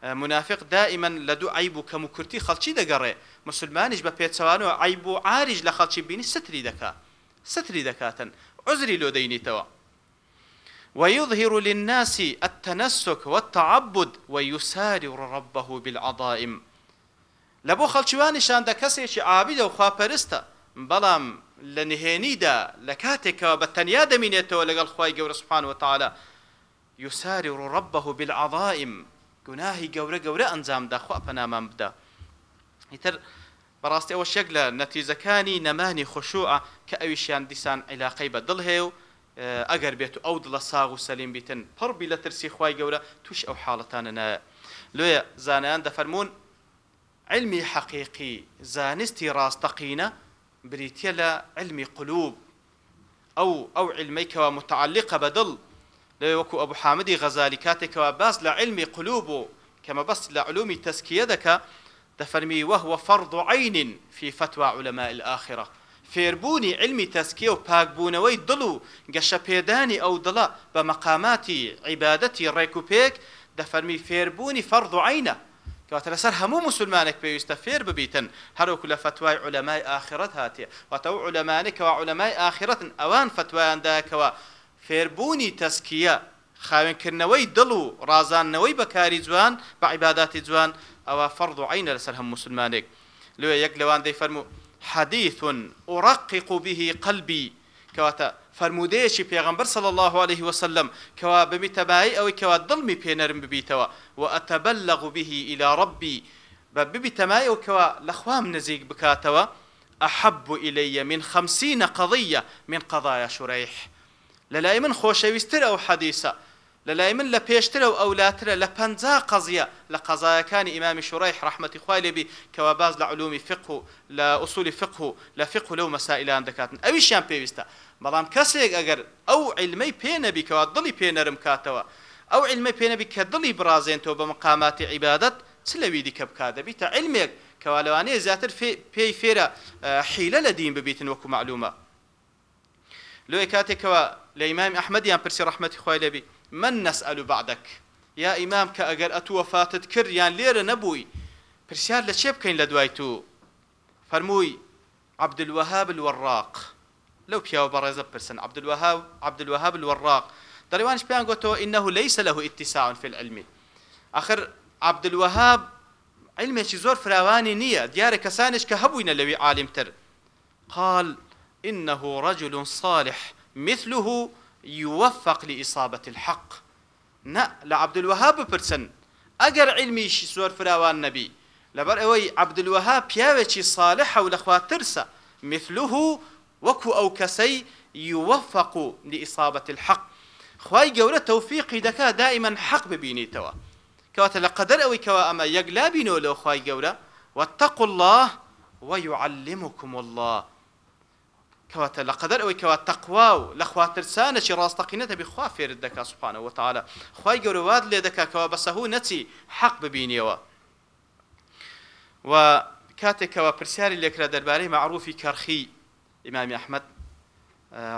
منافق دائما لە دوو عیب و کەم و کورتی خەڵکی دەگەڕێ مسلمانیش بە پێچەوانەوە عیب و عاریش لە خەڵکی بینی ستری دەکا ستری دەکاتن عزری لۆ دەینیتەوە ويظهر للناس التنسك والتعبد ويسارع ربه بالعظائم لبو خەڵکیوانیشان دە کەسێکی عابیدە و خواپەرستە بەڵام لە نهێنیدا لە کاتێکەوە بە تەنیا دەمینێتەوە لەگەڵ خی گەورە سوبحان وتعالە يسارع ربه بالعظائم گوناهی گەورە گەورە ئەنجامدا خوا پەنامان بدە هیتر بەڕاستی ئەوە شەک لە نەتیزەکانی نەمانی خۆشوعە کە ئەویشیان دیسان عیلاقەی بە دڵ هەیە و ئەگەر بێت و ئەو دڵە ساغ و سەلیم بیتن پڕبی لە ترسی خی گەورە توش ئەو حاڵەتانە نایە لێ زانیان دەفەرمونون علمی حەقیقی زانستی ڕاستەقینە بریتە لە علمی قلوب ئەو ئەو علمەی کەوا متعلقە بە دڵ لەوێ وەکو ئەبوو حامدی غەزالی کاتێکەوە باس لە علمی قلوب و کەمە بەست لە علومی تەسکیە دەکە دەفەرمی وەهوە فەرض و عین فی فتوى علماء الآخرة فێربوونی علمی تەسکیە و پاکبوونەوەی دڵ و گەشە پێدانی ئەو دڵە بە مەقاماتی عیبادەتی ڕێک و پێک دەفەرمی فێربوونی فەرض و عینە کەواتە لەسەر هەموو مسلمانێک پێویستە فێر ببیتن هەروکو لە فتوای علەمای ئاخرەت هاتیە واتە ئەو علەمانێکەوە علەمای ئاخرەتن ئەوان فتوایانداکەوە فێربوونی تەسکیە خاوێنکردنەوەی دڵ و ڕازانەوەی بەکاری جوان بە عیباداتی جوان ئەوە فەرد و عینە لەسەر هەم مسلمانێک لێ یەک لەوان دەی فەرمو حديث أرقق به قلبي كواتا فرموديشي پیغمبر صلى الله عليه وسلم كوا بمتباعي أو كوا ظلمي پینرم ببيتوا وأتبلغ به إلى ربي ببتماعي أو كوا لخوام نزيق بكاتوا أحب إلي من خمسين قضية من قضايا شريح لەلای من خۆشەویستتر ئەو حەدیسە لەلای من لە پێشتر ئەو ئەولاترە لە پەنج قەزیە لە قەزایەکانی ئیمامی شوڕای رححمەتی خوای لێبی کەوا باز لە علومی فقه و لە ئوسولی فقه و لە فقه و لەو مەسائلان دەکاتن ئەویشیان پێویستە بەڵام کەسێک ئەگەر ئەو علمەی پێنەبی کەوا دڵی پێنەرم کاتەوە ئەو علمەی پێنەبی کە دڵی بڕازێنەوە بە مقاماتی عیبادت چ لەوی دیکە بکاتەبی تا علمێک کەوا لەوانەیە زیاتر پێی فێرە حیلە لە دین ببیتن وەکو معلومە لو کاتێکەوە لە ئیمام ئەحمەدیان پرسی ڕحمەتی خۆی لەبی من نسأل بعدك یا ئیمام کە ئەگەر ئەتو وفاتت کرد یان لێرە نەبووی پرسیار لە چێ بکەین لە دوای تو فەرمووی عبد الوهاب الوراق لو پیاوە بەڕێزە پرسن عبد الوهاب عبد الوهاب الوراق دەڕێوانش پێیان گوتەوە إنه ليس له اتساع في العلم آخر عبد الوهاب علمێکی زۆر فراوانی نییە دیارە کەسانش کە هەبووینە لەوی عالمتر قال إنه رجل صالح مثله يوفق لإصابة الحق نا لعبد الوهاب برسن أجر علمي سور فراوان نبي لبر أوي عبد الوهاب ياوي صالح ولخوات ترسى مثله وكو أو كسي يوفق لإصابة الحق خواي جورة توفيقي دكا دائما حق ببيني توا كواتا لقدر أوي كوا أما يقلابينو لو خواي جورة واتقوا الله ويعلمكم الله کەواتە لە قەدەر ئەوەی کەوا تەقوا و لە خواترسانەی ڕاستەقینەتە بخوا فێرت دەکا سوپانەوە تاالە خی گەوروات لێ دەکاکەوە بەسەهوو نەچی حەق ببینیەوە و کاتێکەوە پرسیاری لێکرا دەربارەی معروفی کەرخی ئیمامی ئەحمد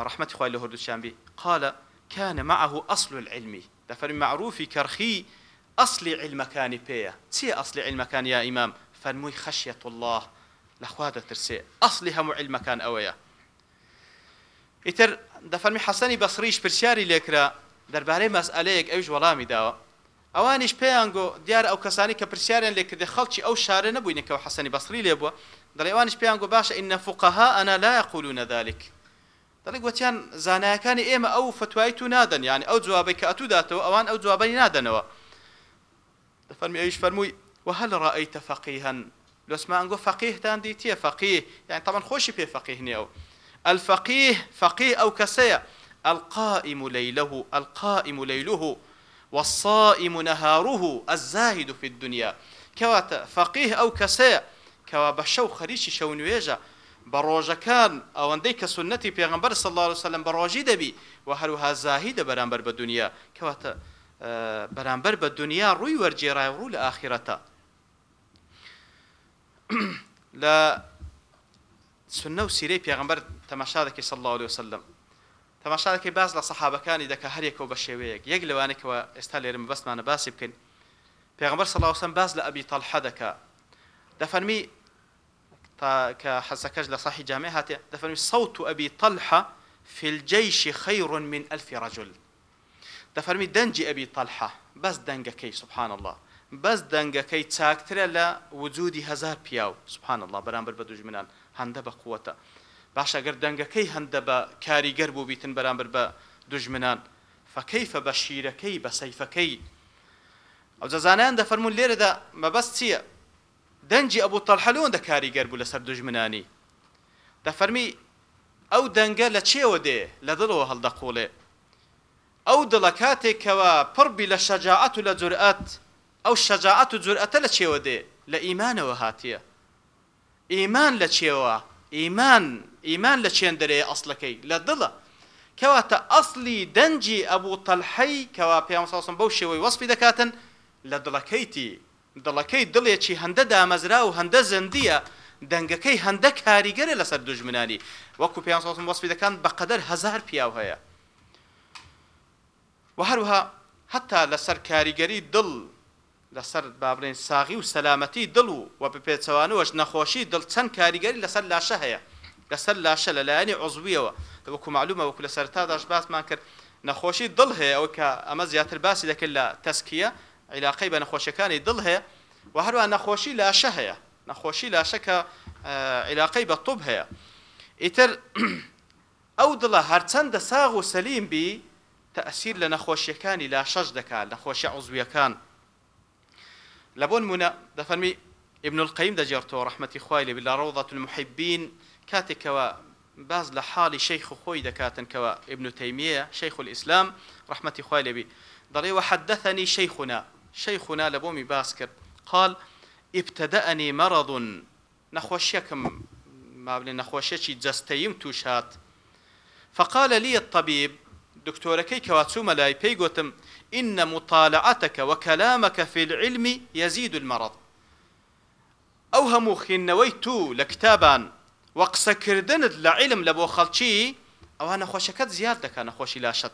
رحمة خوالي لهرد الشامبي قال كان معه أصل العلم دفر معروف كرخي أصل علم كان بيا تي أصل علم كان يا إمام فرموي خشية الله لخوادة ترسي أصلها علم كان أويا ئیتر دەفەرمی حەسەنی بەسریش پرسیاری لێکرا دەربارەی مەسئلەیەک ئەوش وەڵامی داوە ئەوانیش پێیان گۆ دیار ئەو کەسانی کە پرسیاریان لێکردی خەڵکی ئەو شارە نەبووینەکە و حەسەنی بەسری لێبووە دەڵێوانش پێیان گۆ باشە ئین نەفوقەها ئەنا لا یەقولونە ذلك دەڵی گوتیان زانایەکانی ئێمە ئەو فتوای تو نادەن یعنی ئەو جوابی کە ئەتو داتەوە ئەوان ئەو جوابی نادەنەوە دەفەرمی ئەویش فەرمووی وهل رأيت فقيها لو اسمع انقو فقيه تان ديتيه فقيه يعني طبعا خوشي بيه فقيه نيو الفقيه فقيه أو كسية القائم ليله القائم ليله والصائم نهاره الزاهد في الدنيا كوات فقيه أو كسية كوا بشو خريش شو نويجا بەڕۆژەکان ئەوەندەی کە سنەتی پێغمبەر سەله وسلم بەڕۆژی دەبی و هەروها زاهی دە بەرامبەر بە دنیا کەواتە بەرامبەر بە دنیا ڕووی وەرجێڕای ڕوو لە ئاخرەتە لە سنە و سیرەی پێغمبەر تەماشا دەکەی سەڵ الله عليه وسلم تەماشا دەکەی باز لە سەحابەکانی دەکە هەرێکەوە بە شێوەیەک یەک لەوانێکەوە ئێستا لێرم بەستمانە باسی بکەین پێغمبەر سەڵاوسم باز لە ئەبی تەڵحە دەکە دەفەرمی تا کە حەسەکەش لە صحی جامێ هاتێ دەفەرمی سەوت و ئەبی تەلحە في الجيش خير من ألف رجل دەفەرمی دەنجی ئەبی تەلحە بەس دەنگەکەی سبحان الله بەس دەنگەکەی چاکترە لە وجودی هزار پیاو سبحان الله بەرامبەر بە دوژمنان هەندە بە قوتە باشەگەر دەنگەکەی هەندە بە کاریگەر بوو بیتن بەرامبەر بە دژمنان فەکەیفە بە شیرەکەی بە سەیفەکەی ئەو جەزانیان دەفەرمون لێرەدا مەبەست چییە دەنجی ئەبوو تەلحەلۆن دە کاریگەر بوو لەسەر دژمنانی دەفەرمی ئەو دەنگە لە چێوە دێ لە دڵەوە هەڵدەقۆڵێ ئەو دڵە کاتێکەوە پڕبی لە شەجاعەت و لە جورئەت ئەو شەجاعەت و جورئەتە لە چێوە دێ لە ئیمانەوە هاتیە ئیمان لە چێوە ئیمان ئیمان لە چێندرێ ئەسلەکەی لە دڵە کەواتە ئەسلی دەنجی ئەبوو تەلحەی کەوا پێساسم بەو شێوەی وەسفی دەکاتن لە دڵەکەیتی دڵەکەی دڵێکی هەندە دامەزرا و هەندە زەندیە دەنگەکەی هەندە کاریگەرە لەسەر دوژمنانی وەکو پێساسم وەسفی دەکەن بەقەدەر هزار پیاو هەیە و هەروها هەتا لەسەر کاریگەری دڵ لەسەر بابرین ساغی و سەلامەتی دڵ و و بپێچەوانەوەش نەخۆشی دڵ چەند کاریگەری لەسەر لاشە هەیە لەسەر لاشە لەلایەنی عزویەوە وەکو معلومە وەکو لە سەرتاداش باسمان کرد نەخۆشی دڵ هەیە ئەو کە ئەمە زیاتر باسی دەکرد لە تەسکیە عیلاقی بە نەخۆشیەکانی دڵ هەیە و هەروە نەخۆشی لاشە هەیە نەخۆشی لاشە کە عیلاقی بە توب هەیە ئیتر ئەو دڵە هەرچەندە ساغ و سەلیم بی تەسیر لە نەخۆشیەکانی لاشەش دەکات نەخۆشی عزویەکان لەبۆن مونە دەفەرمی ابن القیم دەجێرتەوە ڕحمەتی خوای لێ لە ڕوضەت المحبین کاتێکەوە باز لە حاڵی شەیخ خۆی دەکاتن کەوە ابن تەیمیە شەیخ الئیسلام ڕحمەتی خوای لێبی دەڵێ وحدثني شيخنا شيخنا لبومي باسكر قال ابتدأني مرض نخوشيكم ما بلي نخوشيكي جستيم توشات فقال لي الطبيب دكتوركي كواتسوما لاي بيغوتم إن مطالعتك وكلامك في العلم يزيد المرض أو همو خنويتو لكتابان وقسكردنت لعلم لبو خلشي أو أنا خوشكت زيادة أنا خوشي لا شد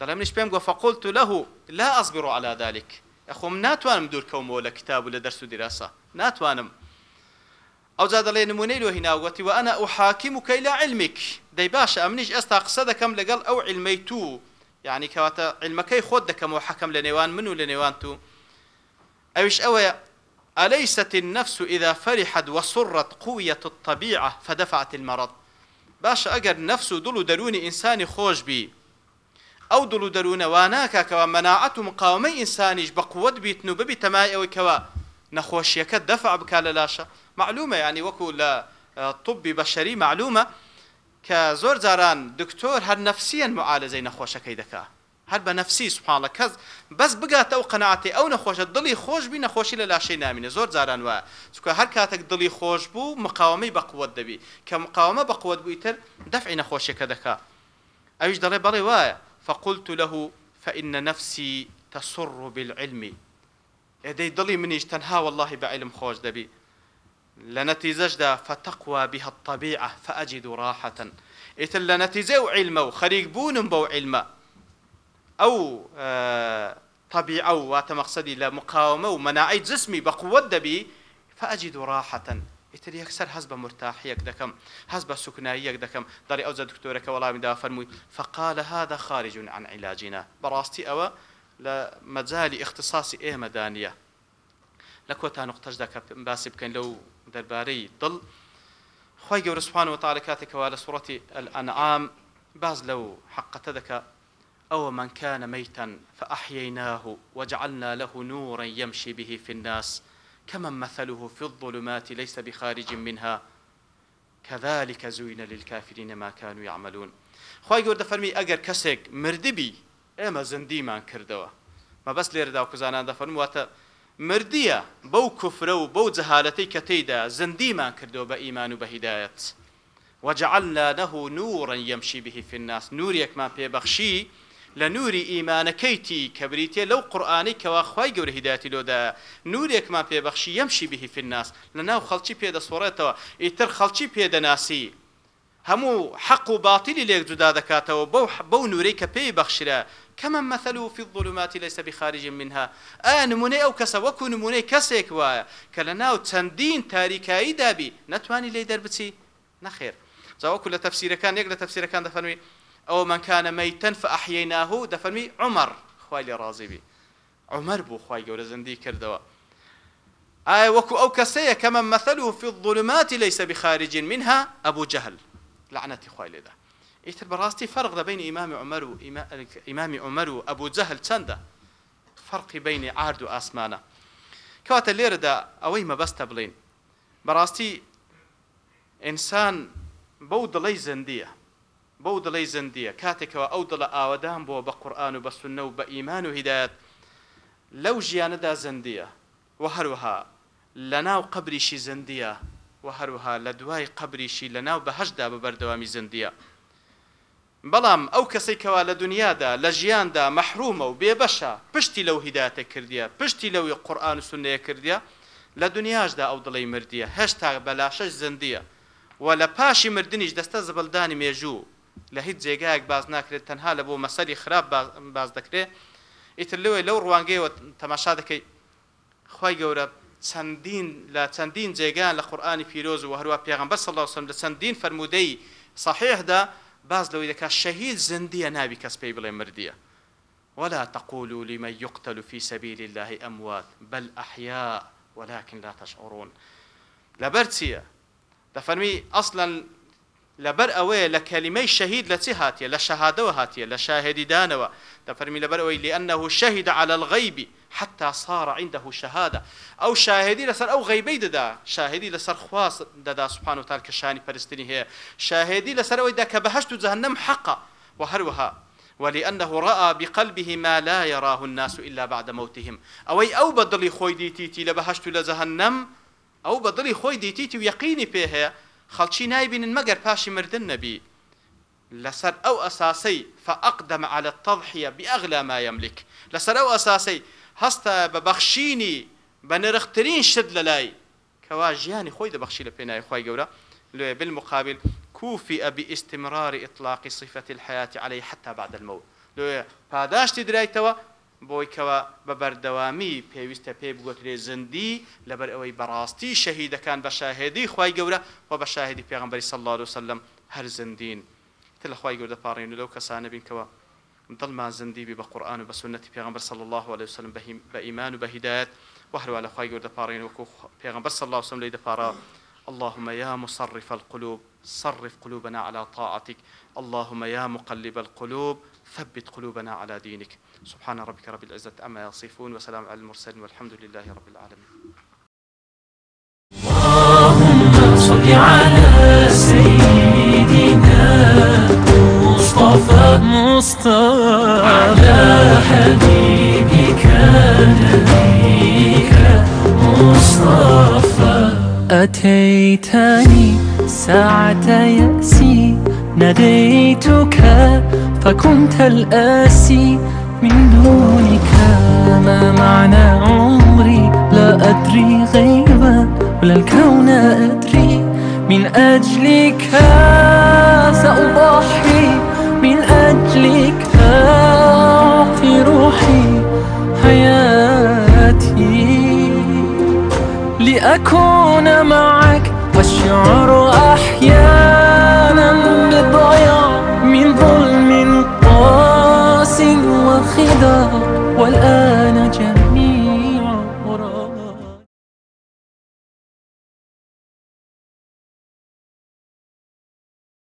دلم نش بيم فقلت له لا أصبر على ذلك أخوم ناتوانم دور كوم ولا كتاب ولا درس دراسة ناتوانم أو زاد لي نموني له هنا وتي وأنا أحاكمك إلى علمك دي باشا أمنيش أستقصدكم لقال أو علميتو یعنی کەواتە علمەکەی خۆت دەکەمەوە حەکەم لە نێوان من و لە نێوان تو ئەوش ئەوەیە أليست النفس إذا فرحت وصرت قوية الطبيعة فدفعت المرض باش أجر نفس دلو درون إنسان خوش بي أو دلو درون واناكا كوا مناعة مقاومة إنسانيش بقوة بيتنو ببي تماي أو كوا نخوش يكد دفع بكاللاشا معلومة يعني وكو لا طب بشري معلومة کە زۆر جاران دکتۆر هەر نفسیان معالزەی نەخۆشەکەی دکا هەر بە نفسی سوحاڵە کەس بەس بگاتە ئەو قەنعاتی ئەو نەخۆشە دڵی خۆش بی نەخۆشی لە لاشەی نامینە زۆر جاران وە چکە هەر کاتێک دڵی خۆش بوو مقاومەی بەقوت دەبی کە مقاومە بەقوت بوویتر دەفعی نەخۆشیەکە دکا ئەویش دەڵێ بەڵێ وایە فقلت له فإن نفسي تسر بالعلم ئێدەی دڵی منیش تەنها واللهی بە علم خۆش دەبی لنتيزجدا فتقوى بها الطبيعة فأجد راحة إتل لنتيزو علمه وخريق بونم بو علمه أو آه طبيعة واتمقصدي لمقاومة ومناعي جسمي بقوة دبي فأجد راحة ئیتر یەکسەر هەز بە مرتاحیەک دەکەم هەز بە سوکناییەک دەکەم دەڵی ئەوزە دکتۆرەکە وەڵامیدا فەرمووی فقال هذا خارج عن علاجنا بەڕاستی ئەوە لە مەجای اختصاسی ئێمەدانە لە کۆتا نقطەش دەکە باسی بکەین لەو دەربارەی دڵ خی گەورەسوان و تاالە کاتێکەوە لە سوڕەتی ئەعام باز لەو حقەتە دەکە ئەوە منکانە مەتەن فأحييناه وجعلنا له نورا يمشي به في الناس كمن مثله في الظلمات ليس بخارج منها كذلك زوين للكافرين ما كانوا يعملون خی گەوردە فەرمی ئەگەر کەسێک مردبی ئێمە زندیمان کردەوە مە بەس لێرەدا و کوزانان دەفەرم واتە مردیە بەو کوفرە و بەو جەهالەتەی کە تێیدا زندیمان کردەوە بە ئیمان و بە هیدایەت وجعلنا له نورا يمشي به في الناس نور يكما بيبخشي لنوري إيمانكيتي كبريتي لو قرآني كوا خواي قور هدايتي لو دا نور يكما بيبخشي يمشي به في الناس لناو خلشي بيدا صورتوا إتر خلشي بيدا ناسي همو حق و باطل لێک جودا دەکاتەوە بەو بەو نورەی کە پێی بەخشرە كمن مثله في الظلمات ليس بخارج منها آه نموني أو كسا وكو نموني كسيك وايا كلناو تندين تاريكاي دابي نتواني لي دربتي نخير زاوكو لتفسير كان يقل تفسير كان دفنوي أو من كان ميتا فأحييناه دفنوي عمر خوالي رازي بي عمر بو خواي جور زندي كردوا آه وكو أو كسية كمن مثله في الظلمات ليس بخارج منها أبو جهل لعنتي خوالي ده ئیتر بەڕاستی فەرق لە بین ئیمامی عمەر و ئیمامی عمەر و ئەبوو جەهل چەندە فەرقی بینی ئارد و ئاسمانە کەواتە لێرەدا ئەوەی مەبەستە بڵین بەڕاستی ئینسان بەو دڵی زەندیە بەو دڵی زەندیە کاتێکەوە ئەو دڵە ئاوادان بۆ بە قورآن و بە سنە و بە ئیمان و هیدایەت لەو ژیانەدا زەندیە و هەروها لە ناو قبریشی زەندیە و هەروها لە دوای قبریشی لە ناو بەهشدا بە بەردەوامی زەندیە بەڵام ئەو کەسەی کەوا لە دنیادا لە ژیاندا مەحرومە و بێبەشە پشتی لەو هیداتە کردیە پشتی لەوی قورآن و سنەیە کردیە لە دنیاشدا ئەو دڵی مردیە هەشتا بەلاشەش زندیە و لە پاشی مردنیش دەستە زبلدانی مێژوو لە هیچ جێگایەک باز ناکرێت تەنها لە بۆ مەسەری خراپ باز دەکرێت ئیتر لەوێ لەو ڕوانگەیەوە تەماشا دەکەی خی گەورە چەندین لە چەندین جێگان لە قورآانی پیرۆز و هەروە پێغم بەسەڵاوسم لە چەندین فرەرمودەی صحیحدا باز لەوەی دەکات شەهید زندیە ناوی کەس پێی بڵێ مردیە ولا تقولوا لمن يقتل في سبيل الله أموات بل أحياء ولكن لا تشعرون لبرتيا دفرمي أصلا لەبەر ئەوەیە لە کەلیمەی شەهید لە چی هاتیە لە شەهادەوە هاتیە لە شاهدیدانەوە دەفەرمی لەبەر ئەوەی لأنه شهد على الغيب حتى صار عنده شهادة أو شاهدي لسر أو غيبي ددا شاهدي لسر خواص ددا سبحانه وتعالى كشاني فرستني هي شاهدي لسر ويدا كبهشت جهنم حقا وهروها ولأنه رأى بقلبه ما لا يراه الناس إلا بعد موتهم أوي أو بدلي خوي ديتيتي لبهشت لجهنم أو بدلي خوي ديتيتي ويقيني فيها خەڵکی نایبینن مەگەر پاشی مردن نەبی لەسەر ئەو ئەساسەی فەعقدەمە على التضحیە بأغلى ما يملك لەسەر ئەو ئەساسەی هەستە بە بەخشینی بە نرخترین شت لەلای کەوا ژیانی خۆی دەبخشی لە پێناایی خی گەورە لێ بالمقابل كوفئ باستمرار إطلاق صفة الحياة عليه حتى بعد الموت لێ پاداشتی درایتەوە بۆی کەوە بە بەردەوامی پێویستە پێی بگوترێ زندی لەبەر ئەوەی بەڕاستی شەهیدەکان بە شاهێدی خی گەورە و بە شاهدی پێغمبەری سەله و سلم هەر زیندین تە لە خی گەوردە پاڕین و لەو کەسانە بینکەوە دڵمان زندیبی بە قورآن و بە سنەتی پێغمبەر صلی الله عليه وسلم بە ئیمان و بە هیدایەت وهروە لە خی گەوردە پاڕین وەکو پێغمبەر سەله وسم لی دەپارە اللهم يا مصرف القلوب صرف قلوبنا على طاعتك اللهم يا مقلب القلوب ثبت قلوبنا على دينك سبحان ربك رب العزة أما يصفون وسلام على المرسلين والحمد لله رب العالمين اللهم صل على سيدنا مصطفى مصطفى على حبيبك نبيك مصطفى أتيتني ساعة يأسي ناديتك فكنت الآسي من دونك ما معنى عمري لا أدري غيبا ولا الكون أدري من أجلك سأضحي من أجلك أعطي روحي حياتي أكون معك والشعر أحيانا بضياع من ظلم قاس وخداع والآن